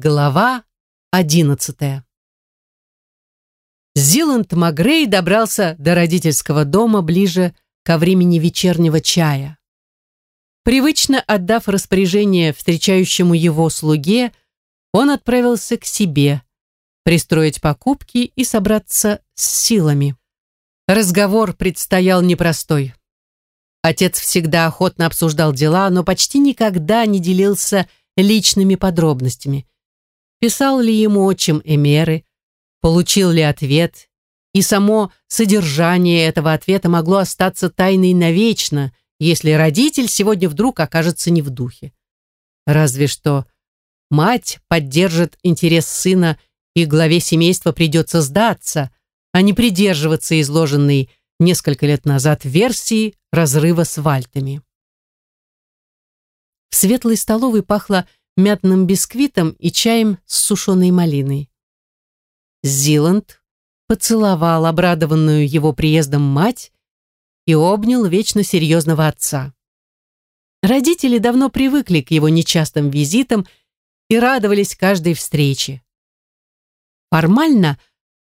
Глава одиннадцатая. Зиланд Магрей добрался до родительского дома ближе ко времени вечернего чая. Привычно отдав распоряжение встречающему его слуге, он отправился к себе, пристроить покупки и собраться с силами. Разговор предстоял непростой. Отец всегда охотно обсуждал дела, но почти никогда не делился личными подробностями. Писал ли ему отчим Эмеры, получил ли ответ, и само содержание этого ответа могло остаться тайной навечно, если родитель сегодня вдруг окажется не в духе. Разве что мать поддержит интерес сына, и главе семейства придется сдаться, а не придерживаться изложенной несколько лет назад версии разрыва с вальтами. В светлой столовой пахло мятным бисквитом и чаем с сушеной малиной. Зиланд поцеловал обрадованную его приездом мать и обнял вечно серьезного отца. Родители давно привыкли к его нечастым визитам и радовались каждой встрече. Формально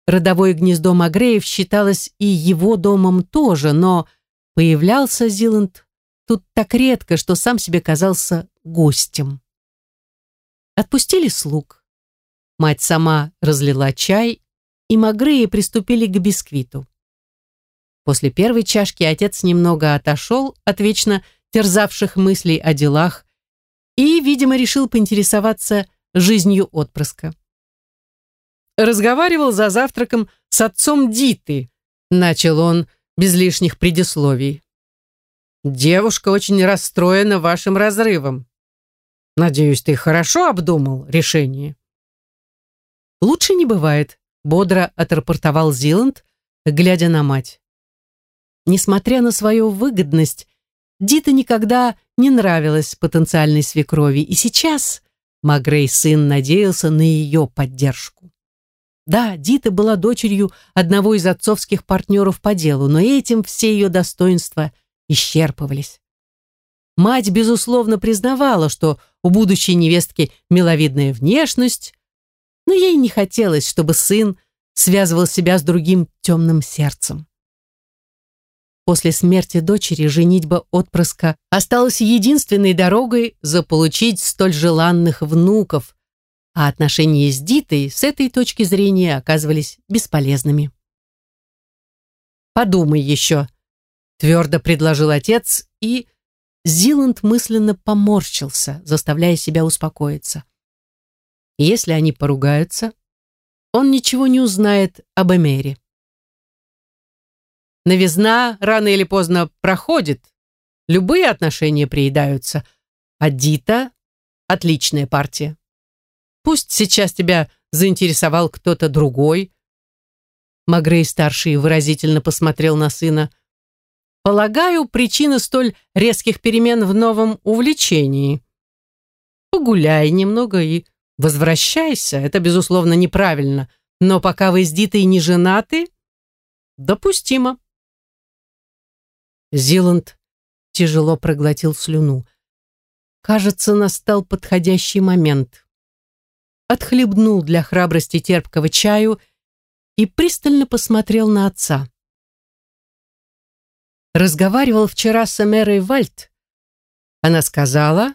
родовое гнездо Магреев считалось и его домом тоже, но появлялся Зиланд тут так редко, что сам себе казался гостем. Отпустили слуг. Мать сама разлила чай, и Магреи приступили к бисквиту. После первой чашки отец немного отошел от вечно терзавших мыслей о делах и, видимо, решил поинтересоваться жизнью отпрыска. Разговаривал за завтраком с отцом Диты, начал он без лишних предисловий. Девушка очень расстроена вашим разрывом. Надеюсь, ты хорошо обдумал решение. Лучше не бывает, бодро отрапортовал Зиланд, глядя на мать. Несмотря на свою выгодность, Дита никогда не нравилась потенциальной свекрови, и сейчас Магрей сын надеялся на ее поддержку. Да, Дита была дочерью одного из отцовских партнеров по делу, но этим все ее достоинства исчерпывались. Мать, безусловно, признавала, что у будущей невестки миловидная внешность, но ей не хотелось, чтобы сын связывал себя с другим темным сердцем. После смерти дочери женитьба отпрыска осталась единственной дорогой заполучить столь желанных внуков, а отношения с Дитой с этой точки зрения оказывались бесполезными. «Подумай еще», — твердо предложил отец, и Зиланд мысленно поморщился, заставляя себя успокоиться. Если они поругаются, он ничего не узнает об Эмере. Новизна рано или поздно проходит, любые отношения приедаются, а Дита — отличная партия. Пусть сейчас тебя заинтересовал кто-то другой. Магрей-старший выразительно посмотрел на сына. Полагаю, причина столь резких перемен в новом увлечении. Погуляй немного и возвращайся. Это, безусловно, неправильно. Но пока вы с Дитой не женаты, допустимо. Зиланд тяжело проглотил слюну. Кажется, настал подходящий момент. Отхлебнул для храбрости терпкого чаю и пристально посмотрел на отца. Разговаривал вчера с Эмерой Вальт. Она сказала,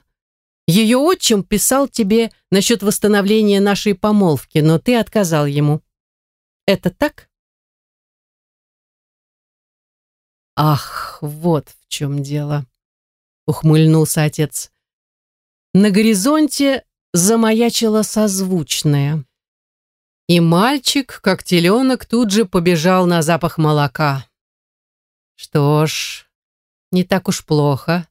ее отчим писал тебе насчет восстановления нашей помолвки, но ты отказал ему. Это так? «Ах, вот в чем дело», — ухмыльнулся отец. На горизонте замаячило созвучное. И мальчик, как теленок, тут же побежал на запах молока. Что ж, не так уж плохо.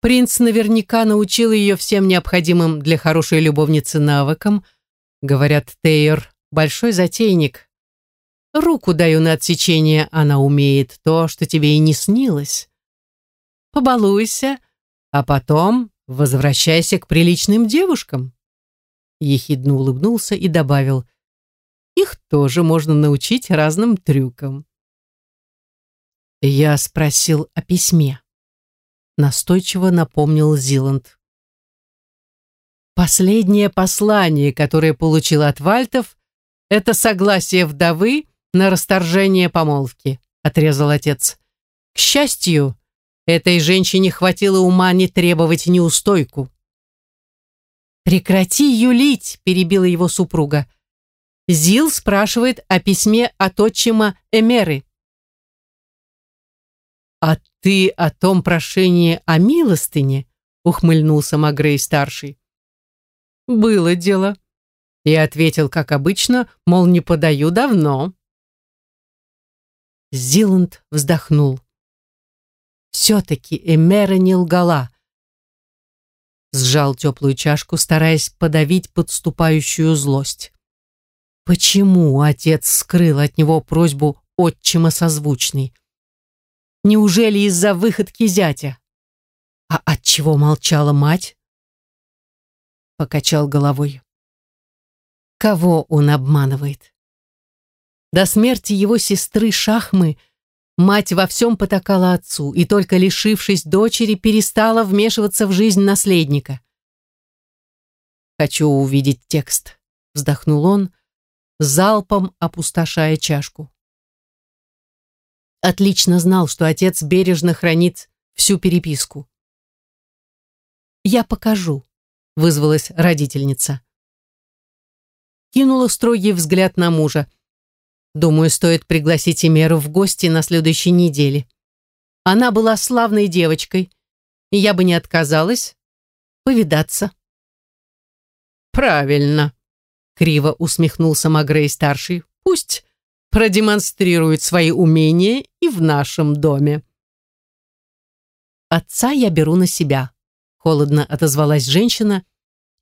Принц наверняка научил ее всем необходимым для хорошей любовницы навыкам. Говорят, Тейр — большой затейник, Руку даю на отсечение, она умеет то, что тебе и не снилось. Побалуйся, а потом возвращайся к приличным девушкам. Ехидно улыбнулся и добавил, их тоже можно научить разным трюкам. Я спросил о письме. Настойчиво напомнил Зиланд. Последнее послание, которое получил от Вальтов, это согласие вдовы на расторжение помолвки, отрезал отец. К счастью, этой женщине хватило ума не требовать неустойку. «Прекрати юлить», — перебила его супруга. Зил спрашивает о письме от отчима Эмеры. «А ты о том прошении о милостыне?» — ухмыльнулся Магрей-старший. «Было дело». И ответил, как обычно, мол, не подаю давно. Зиланд вздохнул. Все-таки Эмера не лгала. Сжал теплую чашку, стараясь подавить подступающую злость. Почему отец скрыл от него просьбу отчима созвучный? Неужели из-за выходки зятя? А от чего молчала мать? Покачал головой. Кого он обманывает? До смерти его сестры Шахмы мать во всем потакала отцу и только лишившись дочери перестала вмешиваться в жизнь наследника. «Хочу увидеть текст», — вздохнул он, залпом опустошая чашку отлично знал, что отец бережно хранит всю переписку. «Я покажу», — вызвалась родительница. Кинула строгий взгляд на мужа. «Думаю, стоит пригласить Эмеру в гости на следующей неделе. Она была славной девочкой, и я бы не отказалась повидаться». «Правильно», — криво усмехнулся Магрей-старший. «Пусть продемонстрирует свои умения и в нашем доме. «Отца я беру на себя», — холодно отозвалась женщина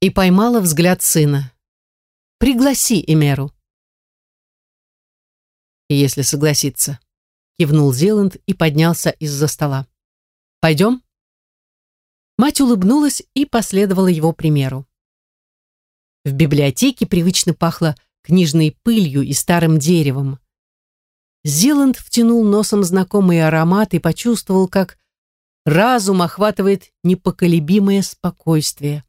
и поймала взгляд сына. «Пригласи Эмеру». «Если согласится», — кивнул Зеланд и поднялся из-за стола. «Пойдем?» Мать улыбнулась и последовала его примеру. В библиотеке привычно пахло книжной пылью и старым деревом. Зиланд втянул носом знакомый аромат и почувствовал, как разум охватывает непоколебимое спокойствие.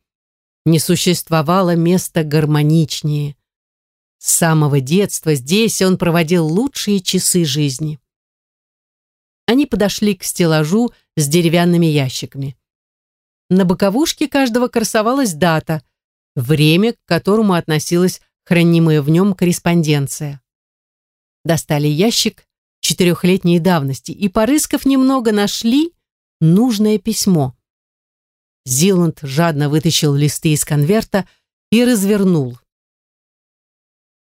Не существовало места гармоничнее. С самого детства здесь он проводил лучшие часы жизни. Они подошли к стеллажу с деревянными ящиками. На боковушке каждого красовалась дата, время, к которому относилась хранимая в нем корреспонденция. Достали ящик четырехлетней давности и, порыскав немного, нашли нужное письмо. Зиланд жадно вытащил листы из конверта и развернул.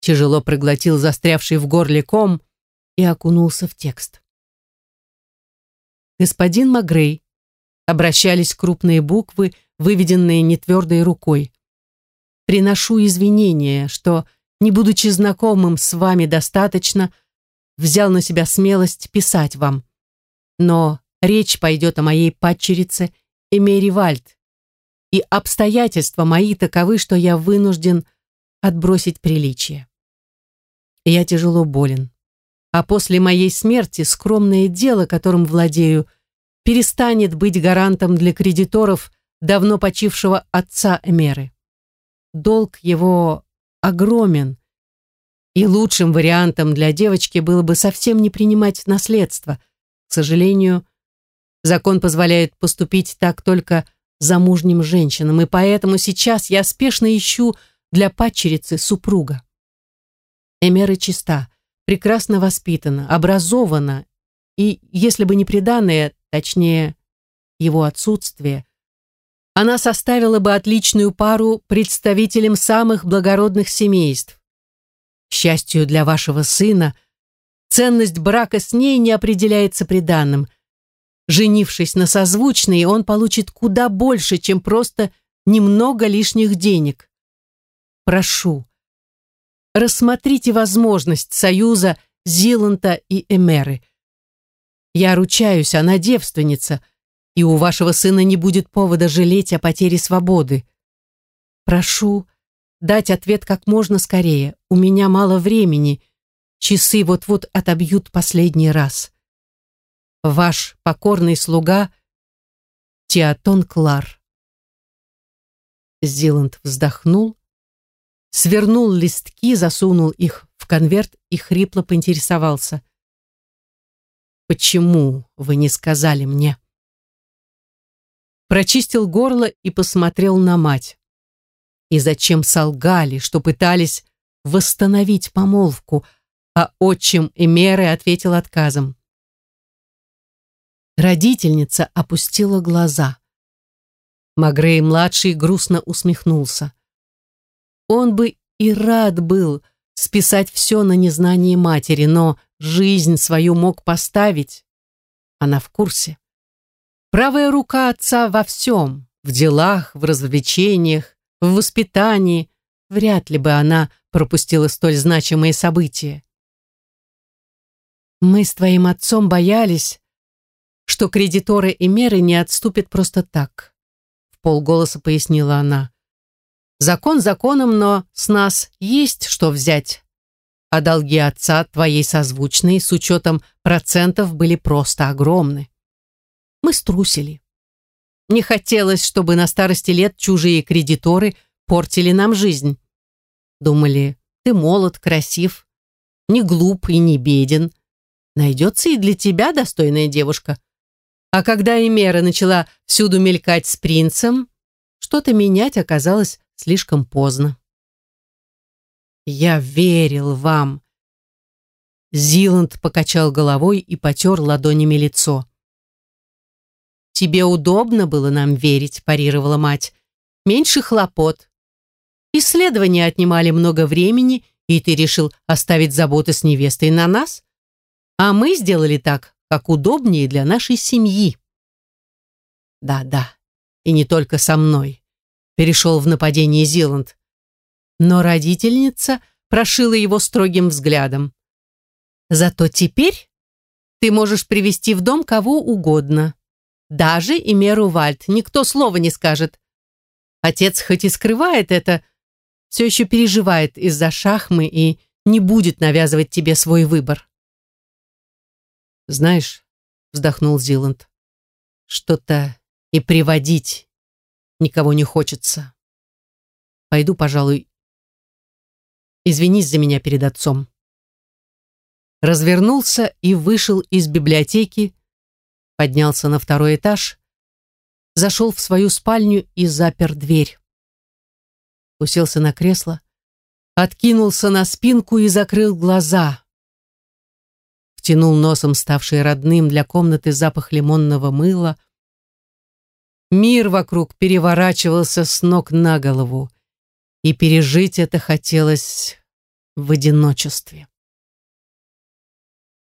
Тяжело проглотил застрявший в горле ком и окунулся в текст. «Господин Магрей», обращались крупные буквы, выведенные нетвердой рукой приношу извинения, что, не будучи знакомым с вами достаточно, взял на себя смелость писать вам. Но речь пойдет о моей падчерице Эмери Вальд, и обстоятельства мои таковы, что я вынужден отбросить приличие. Я тяжело болен, а после моей смерти скромное дело, которым владею, перестанет быть гарантом для кредиторов давно почившего отца Эмеры долг его огромен, и лучшим вариантом для девочки было бы совсем не принимать наследство. К сожалению, закон позволяет поступить так только замужним женщинам, и поэтому сейчас я спешно ищу для падчерицы супруга. Эмера чиста, прекрасно воспитана, образована, и, если бы не приданное, точнее, его отсутствие, она составила бы отличную пару представителям самых благородных семейств. К счастью для вашего сына, ценность брака с ней не определяется приданным. Женившись на созвучной, он получит куда больше, чем просто немного лишних денег. Прошу, рассмотрите возможность союза Зиланта и Эмеры. Я ручаюсь, она девственница, и у вашего сына не будет повода жалеть о потере свободы. Прошу дать ответ как можно скорее. У меня мало времени. Часы вот-вот отобьют последний раз. Ваш покорный слуга Театон Клар. Зиланд вздохнул, свернул листки, засунул их в конверт и хрипло поинтересовался. «Почему вы не сказали мне?» Прочистил горло и посмотрел на мать. И зачем солгали, что пытались восстановить помолвку, а отчим Эмеры ответил отказом. Родительница опустила глаза. Магрей-младший грустно усмехнулся. Он бы и рад был списать все на незнание матери, но жизнь свою мог поставить. Она в курсе. Правая рука отца во всем, в делах, в развлечениях, в воспитании. Вряд ли бы она пропустила столь значимые события. Мы с твоим отцом боялись, что кредиторы и меры не отступят просто так, в полголоса пояснила она. Закон законом, но с нас есть что взять. А долги отца твоей созвучные с учетом процентов были просто огромны. Мы струсили. Не хотелось, чтобы на старости лет чужие кредиторы портили нам жизнь. Думали, ты молод, красив, не глуп и не беден. Найдется и для тебя достойная девушка. А когда Эмера начала всюду мелькать с принцем, что-то менять оказалось слишком поздно. «Я верил вам!» Зиланд покачал головой и потер ладонями лицо. «Тебе удобно было нам верить», – парировала мать. «Меньше хлопот. Исследования отнимали много времени, и ты решил оставить заботы с невестой на нас? А мы сделали так, как удобнее для нашей семьи». «Да-да, и не только со мной», – перешел в нападение Зиланд. Но родительница прошила его строгим взглядом. «Зато теперь ты можешь привести в дом кого угодно, даже и Меру Вальд, никто слова не скажет. Отец хоть и скрывает это, все еще переживает из-за шахмы и не будет навязывать тебе свой выбор. «Знаешь», — вздохнул Зиланд, — «что-то и приводить никого не хочется. Пойду, пожалуй, извинись за меня перед отцом». Развернулся и вышел из библиотеки, поднялся на второй этаж, зашел в свою спальню и запер дверь. Уселся на кресло, откинулся на спинку и закрыл глаза. Втянул носом ставший родным для комнаты запах лимонного мыла. Мир вокруг переворачивался с ног на голову, и пережить это хотелось в одиночестве.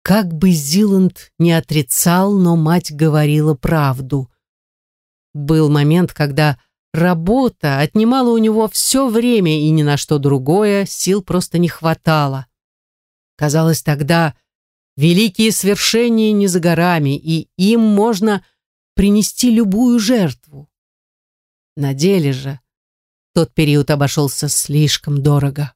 Как бы Зиланд не отрицал, но мать говорила правду. Был момент, когда работа отнимала у него все время, и ни на что другое сил просто не хватало. Казалось тогда, великие свершения не за горами, и им можно принести любую жертву. На деле же тот период обошелся слишком дорого.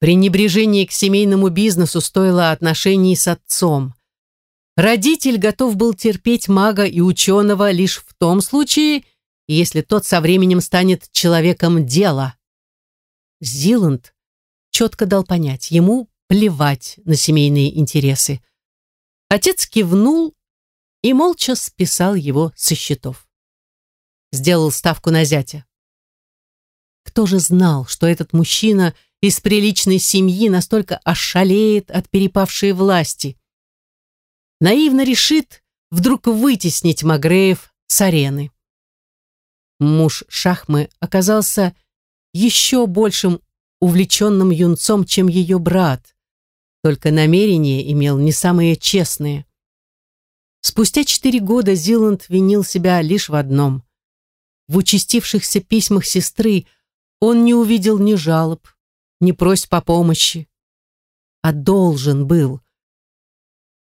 Пренебрежение к семейному бизнесу стоило отношений с отцом. Родитель готов был терпеть мага и ученого лишь в том случае, если тот со временем станет человеком дела. Зиланд четко дал понять, ему плевать на семейные интересы. Отец кивнул и молча списал его со счетов. Сделал ставку на зятя. Кто же знал, что этот мужчина – из приличной семьи настолько ошалеет от перепавшей власти. Наивно решит вдруг вытеснить Магреев с арены. Муж Шахмы оказался еще большим увлеченным юнцом, чем ее брат, только намерения имел не самые честные. Спустя четыре года Зиланд винил себя лишь в одном. В участившихся письмах сестры он не увидел ни жалоб, не прось по помощи, а должен был.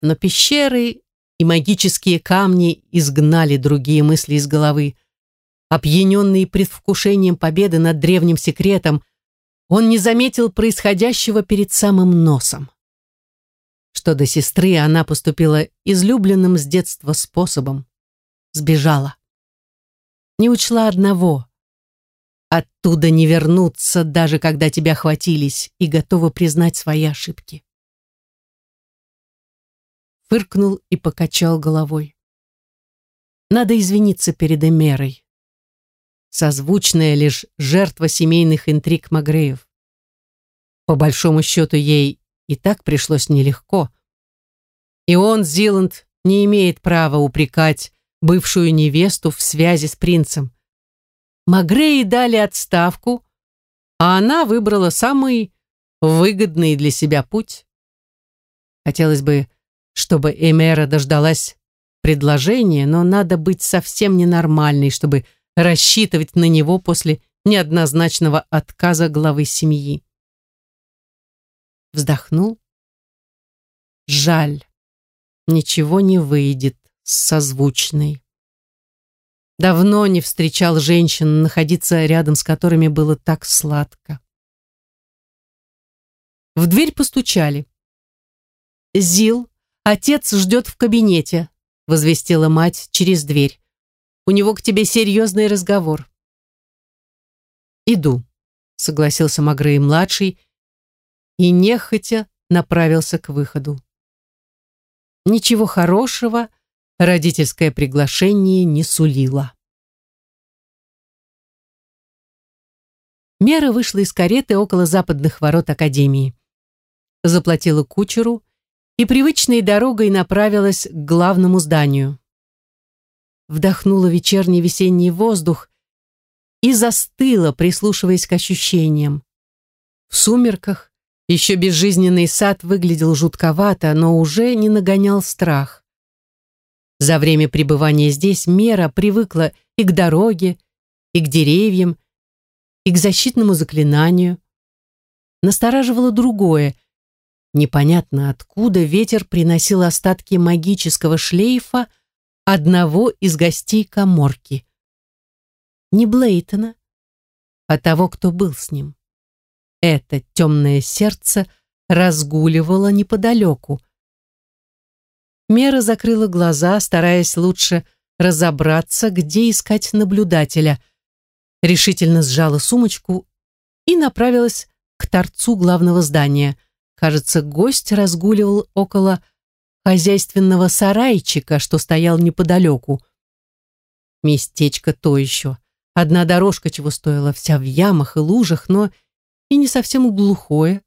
Но пещеры и магические камни изгнали другие мысли из головы. Опьяненный предвкушением победы над древним секретом, он не заметил происходящего перед самым носом. Что до сестры, она поступила излюбленным с детства способом. Сбежала. Не учла одного. Оттуда не вернуться, даже когда тебя хватились, и готова признать свои ошибки. Фыркнул и покачал головой. Надо извиниться перед Эмерой. Созвучная лишь жертва семейных интриг Магреев. По большому счету ей и так пришлось нелегко. И он, Зиланд, не имеет права упрекать бывшую невесту в связи с принцем. Магреи дали отставку, а она выбрала самый выгодный для себя путь. Хотелось бы, чтобы Эмера дождалась предложения, но надо быть совсем ненормальной, чтобы рассчитывать на него после неоднозначного отказа главы семьи. Вздохнул. Жаль, ничего не выйдет с созвучной. Давно не встречал женщин, находиться рядом с которыми было так сладко. В дверь постучали. «Зил, отец ждет в кабинете», — возвестила мать через дверь. «У него к тебе серьезный разговор». «Иду», — согласился Магрей-младший и нехотя направился к выходу. Ничего хорошего родительское приглашение не сулило. Мера вышла из кареты около западных ворот Академии. Заплатила кучеру и привычной дорогой направилась к главному зданию. Вдохнула вечерний весенний воздух и застыла, прислушиваясь к ощущениям. В сумерках еще безжизненный сад выглядел жутковато, но уже не нагонял страх. За время пребывания здесь Мера привыкла и к дороге, и к деревьям, и к защитному заклинанию. Настораживало другое. Непонятно откуда ветер приносил остатки магического шлейфа одного из гостей коморки. Не Блейтона, а того, кто был с ним. Это темное сердце разгуливало неподалеку, Мера закрыла глаза, стараясь лучше разобраться, где искать наблюдателя. Решительно сжала сумочку и направилась к торцу главного здания. Кажется, гость разгуливал около хозяйственного сарайчика, что стоял неподалеку. Местечко то еще. Одна дорожка чего стоила, вся в ямах и лужах, но и не совсем глухое.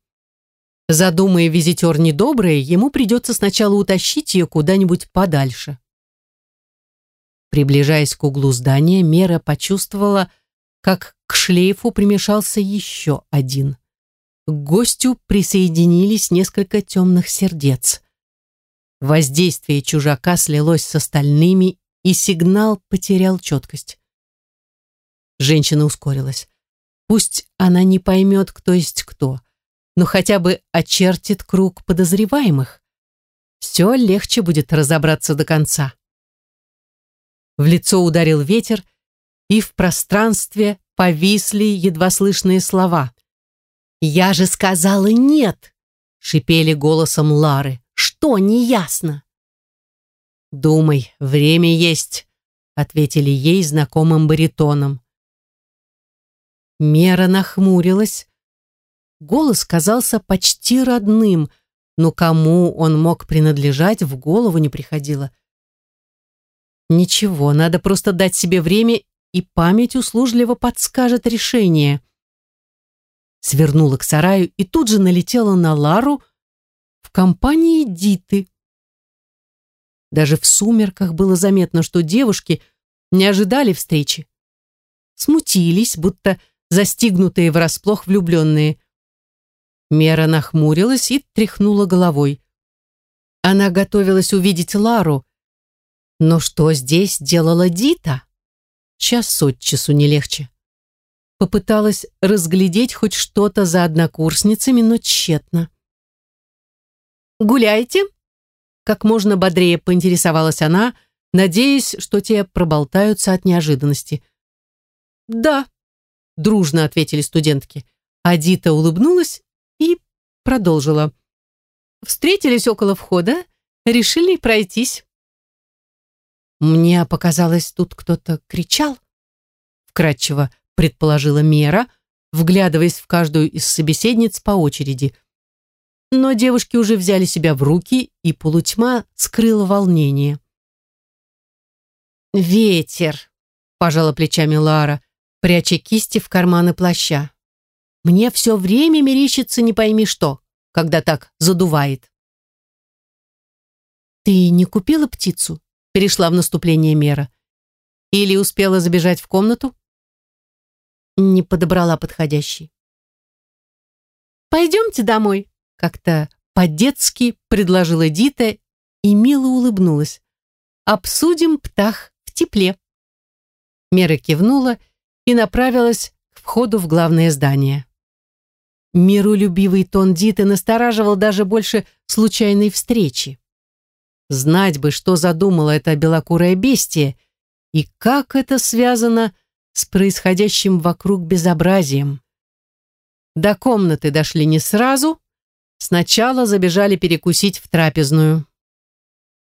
Задумая визитер недоброе, ему придется сначала утащить ее куда-нибудь подальше. Приближаясь к углу здания, Мера почувствовала, как к шлейфу примешался еще один. К гостю присоединились несколько темных сердец. Воздействие чужака слилось с остальными, и сигнал потерял четкость. Женщина ускорилась. Пусть она не поймет, кто есть кто — но хотя бы очертит круг подозреваемых. Все легче будет разобраться до конца. В лицо ударил ветер, и в пространстве повисли едва слышные слова. «Я же сказала нет!» — шипели голосом Лары. «Что неясно?» «Думай, время есть», — ответили ей знакомым баритоном. Мера нахмурилась, Голос казался почти родным, но кому он мог принадлежать, в голову не приходило. Ничего, надо просто дать себе время, и память услужливо подскажет решение. Свернула к сараю и тут же налетела на Лару в компании Диты. Даже в сумерках было заметно, что девушки не ожидали встречи. Смутились, будто застигнутые врасплох влюбленные. Мера нахмурилась и тряхнула головой. Она готовилась увидеть Лару. Но что здесь делала Дита? Час от часу не легче. Попыталась разглядеть хоть что-то за однокурсницами, но тщетно. «Гуляете?» Как можно бодрее поинтересовалась она, надеясь, что те проболтаются от неожиданности. «Да», — дружно ответили студентки. А Дита улыбнулась продолжила. Встретились около входа, решили пройтись. Мне показалось, тут кто-то кричал. Вкратчиво предположила Мера, вглядываясь в каждую из собеседниц по очереди. Но девушки уже взяли себя в руки, и полутьма скрыла волнение. «Ветер», — пожала плечами Лара, пряча кисти в карманы плаща. «Мне все время мерещится не пойми что, когда так задувает». «Ты не купила птицу?» — перешла в наступление Мера. «Или успела забежать в комнату?» Не подобрала подходящий. «Пойдемте домой», — как-то по-детски предложила Дита и мило улыбнулась. «Обсудим птах в тепле». Мера кивнула и направилась к входу в главное здание. Миролюбивый тон Диты настораживал даже больше случайной встречи. Знать бы, что задумала эта белокурая бестия, и как это связано с происходящим вокруг безобразием. До комнаты дошли не сразу, сначала забежали перекусить в трапезную.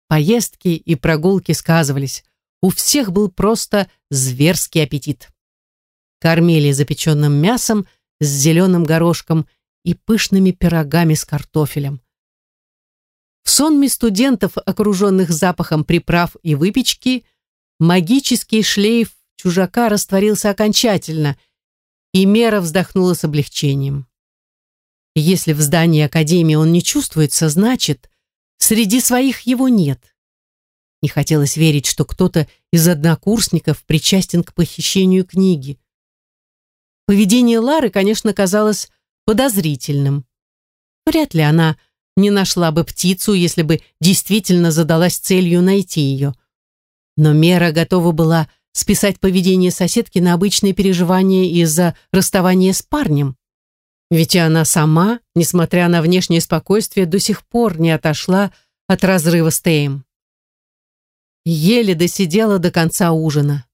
Поездки и прогулки сказывались, у всех был просто зверский аппетит. Кормили запеченным мясом с зеленым горошком и пышными пирогами с картофелем. В сонме студентов, окруженных запахом приправ и выпечки, магический шлейф чужака растворился окончательно, и Мера вздохнула с облегчением. Если в здании Академии он не чувствуется, значит, среди своих его нет. Не хотелось верить, что кто-то из однокурсников причастен к похищению книги. Поведение Лары, конечно, казалось подозрительным. Вряд ли она не нашла бы птицу, если бы действительно задалась целью найти ее. Но Мера готова была списать поведение соседки на обычные переживания из-за расставания с парнем. Ведь и она сама, несмотря на внешнее спокойствие, до сих пор не отошла от разрыва с Теем. Еле досидела до конца ужина.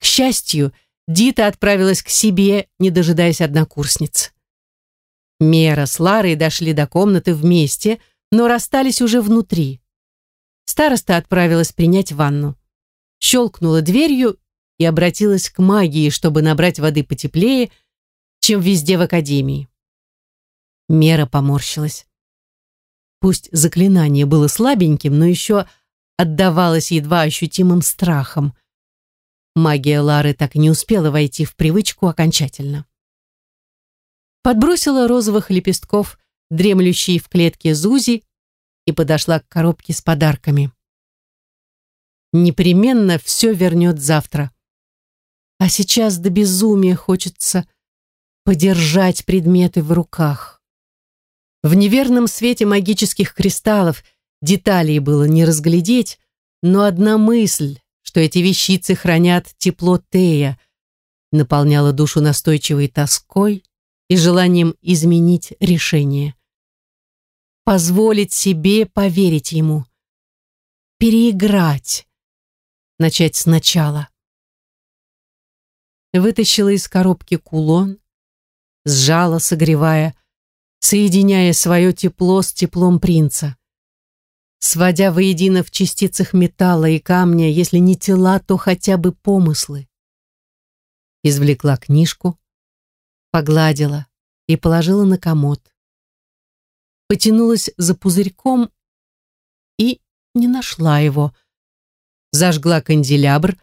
К счастью, Дита отправилась к себе, не дожидаясь однокурсниц. Мера с Ларой дошли до комнаты вместе, но расстались уже внутри. Староста отправилась принять ванну щелкнула дверью и обратилась к магии, чтобы набрать воды потеплее, чем везде в академии. Мера поморщилась. Пусть заклинание было слабеньким, но еще отдавалось едва ощутимым страхом. Магия Лары так и не успела войти в привычку окончательно. Подбросила розовых лепестков, дремлющие в клетке Зузи, и подошла к коробке с подарками непременно все вернет завтра. А сейчас до безумия хочется подержать предметы в руках. В неверном свете магических кристаллов деталей было не разглядеть, но одна мысль, что эти вещицы хранят тепло Тея, наполняла душу настойчивой тоской и желанием изменить решение. Позволить себе поверить ему. Переиграть начать сначала. Вытащила из коробки кулон, сжала, согревая, соединяя свое тепло с теплом принца. Сводя воедино в частицах металла и камня, если не тела, то хотя бы помыслы. Извлекла книжку, погладила и положила на комод. Потянулась за пузырьком и не нашла его, зажгла канделябр,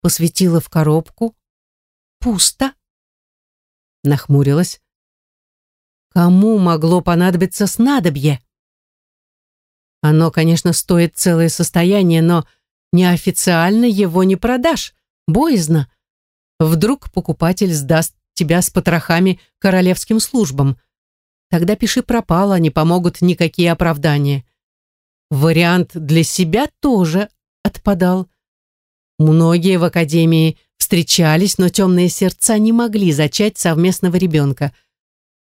посветила в коробку. Пусто. Нахмурилась. Кому могло понадобиться снадобье? Оно, конечно, стоит целое состояние, но неофициально его не продашь. Боязно. Вдруг покупатель сдаст тебя с потрохами королевским службам. Тогда пиши пропало, не помогут никакие оправдания. Вариант для себя тоже отпадал. Многие в академии встречались, но темные сердца не могли зачать совместного ребенка.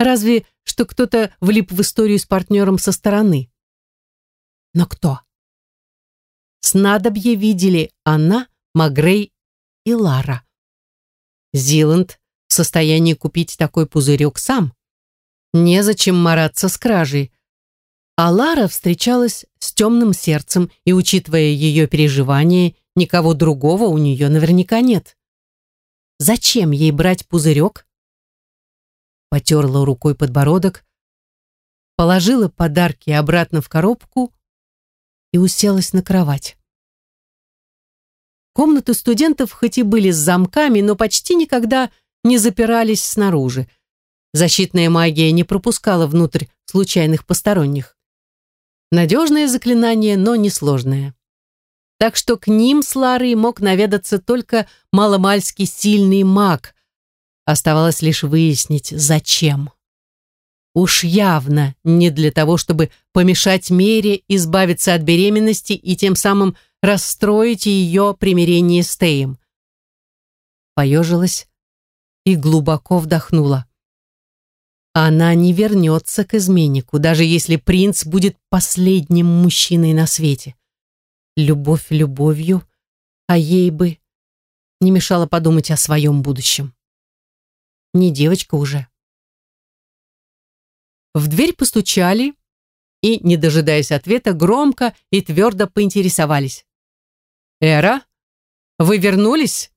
Разве что кто-то влип в историю с партнером со стороны. Но кто? Снадобье видели она, Магрей и Лара. Зиланд в состоянии купить такой пузырек сам. Незачем мараться с кражей. А Лара встречалась с темным сердцем, и, учитывая ее переживания, никого другого у нее наверняка нет. зачем ей брать пузырек? Потерла рукой подбородок, положила подарки обратно в коробку и уселась на кровать. Комнаты студентов хоть и были с замками, но почти никогда не запирались снаружи. Защитная магия не пропускала внутрь случайных посторонних. Надежное заклинание, но несложное. Так что к ним с Ларой мог наведаться только маломальски сильный маг. Оставалось лишь выяснить, зачем. Уж явно не для того, чтобы помешать Мере избавиться от беременности и тем самым расстроить ее примирение с Теем. Поежилась и глубоко вдохнула. Она не вернется к изменнику, даже если принц будет последним мужчиной на свете. Любовь любовью, а ей бы не мешало подумать о своем будущем. Не девочка уже. В дверь постучали и, не дожидаясь ответа, громко и твердо поинтересовались. «Эра, вы вернулись?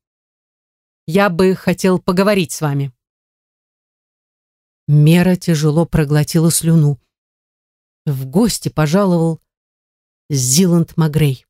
Я бы хотел поговорить с вами». Мера тяжело проглотила слюну. В гости пожаловал Зиланд Магрей.